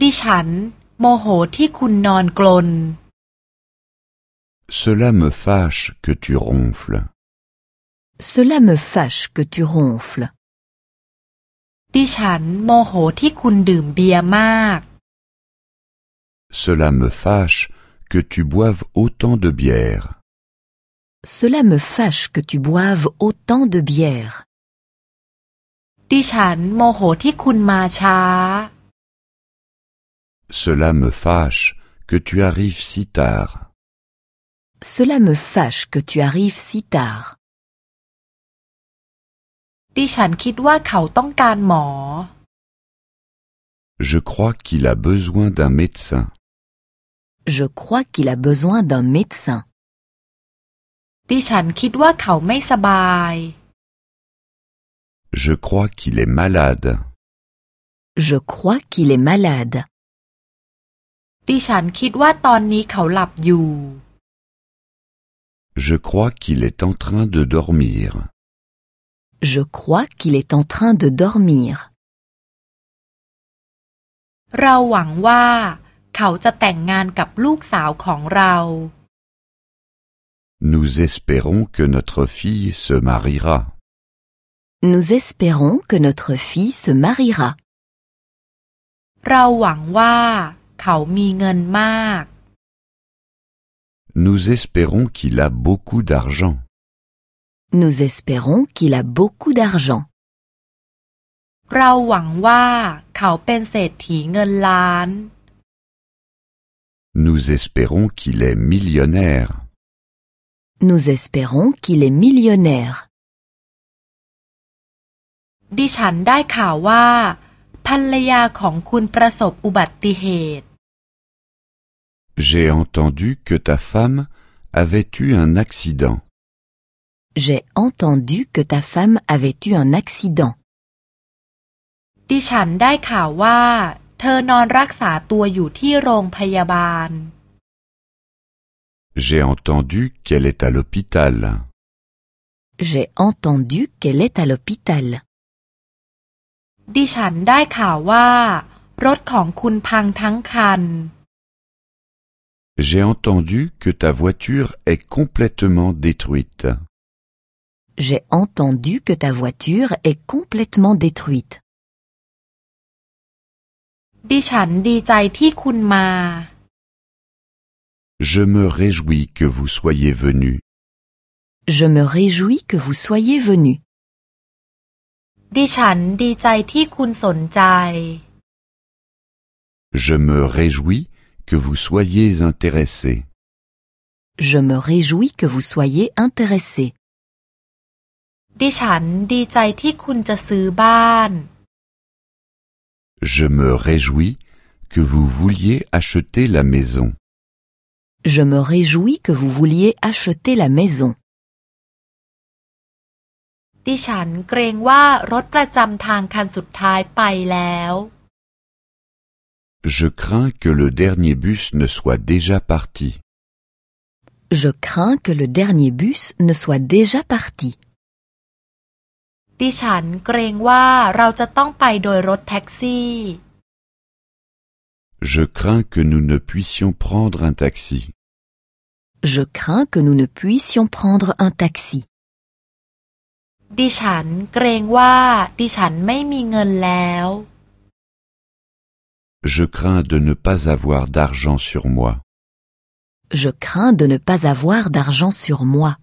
ดิฉัน โมโหที่คุณนอนกลน Cela me fâche que tu ronfles. Cela me fâche que tu ronfles. ดิฉัน โมโหที่คุณดื่มเบียร์มาก Cela me fâche que tu boives autant de bière. Cela me fâche que tu boives autant de bière. ดิฉัน โมโหที่คุณมาช้า cela me fâche que tu arrives si tard. Cela me fâche que tu arrives si tard. Je crois qu'il a besoin d'un médecin. Je crois qu'il a besoin d'un médecin. Je crois qu'il est malade. Je crois qu'il est malade. ดิฉันคิดว่าตอนนี้เขาหลับอยู่ Je crois qu'il est en train de dormir. Je crois qu'il est en train de dormir. เราหวังว่า เขาจะแต่งงานกับลูกสาวของเรา Nous espérons que notre fille se mariera. Nous espérons que notre fille se mariera. เราหวังว่า เขามีเงินมาก Nous espérons qu'il a beaucoup d'argent. Nous espérons qu'il a beaucoup d'argent. เราหวังว่าเขาเป็นเศรษฐีเงินล้าน Nous espérons qu'il est millionnaire. Nous espérons qu'il est millionnaire. ดิฉันได้ข่าวว่า ภรรยาของคุณประสบอุบัติเหตุ J'ai entendu que ta femme avait eu un accident. J'ai entendu que ta femme avait eu un accident. ดิฉันได้ข่าวว่า เธอนอนรักษาตัวอยู่ที่โรงพยาบาล J'ai entendu qu'elle est à l'hôpital. J'ai entendu qu'elle est à l'hôpital. ดิฉันได้ข่าวว่า รถของคุณพังทั้งคัน J'ai entendu que ta voiture est complètement détruite. J'ai entendu que ta voiture est complètement détruite. ดิฉันดีใจที่คุณมา Je me réjouis que vous soyez venu. Je me réjouis que vous soyez venu. ดิฉันดีใจที่คุณสนใจ Je me réjouis que vous soyez intéressé. Je me réjouis que vous soyez intéressé. ดิฉันดีใจที่คุณจะซื้อบ้าน Je me réjouis que vous vouliez acheter la maison. Je me réjouis que vous vouliez acheter la maison. ดิฉันเกรงว่ารถประจำทางคันสุดท้ายไปแล้ว Je crains que le dernier bus ne soit déjà parti. Je crains que le dernier bus ne soit déjà parti. ดิฉันเกรงว่าเราจะต้องไปโดยรถแท็กซี่ Je crains que nous ne puissions prendre un taxi. Je crains que nous ne puissions prendre un taxi. ดิฉันเกรงว่า ดิฉันไม่มีเงินแล้ว Je crains de ne pas avoir d'argent sur moi. Je crains de ne pas avoir d'argent sur moi.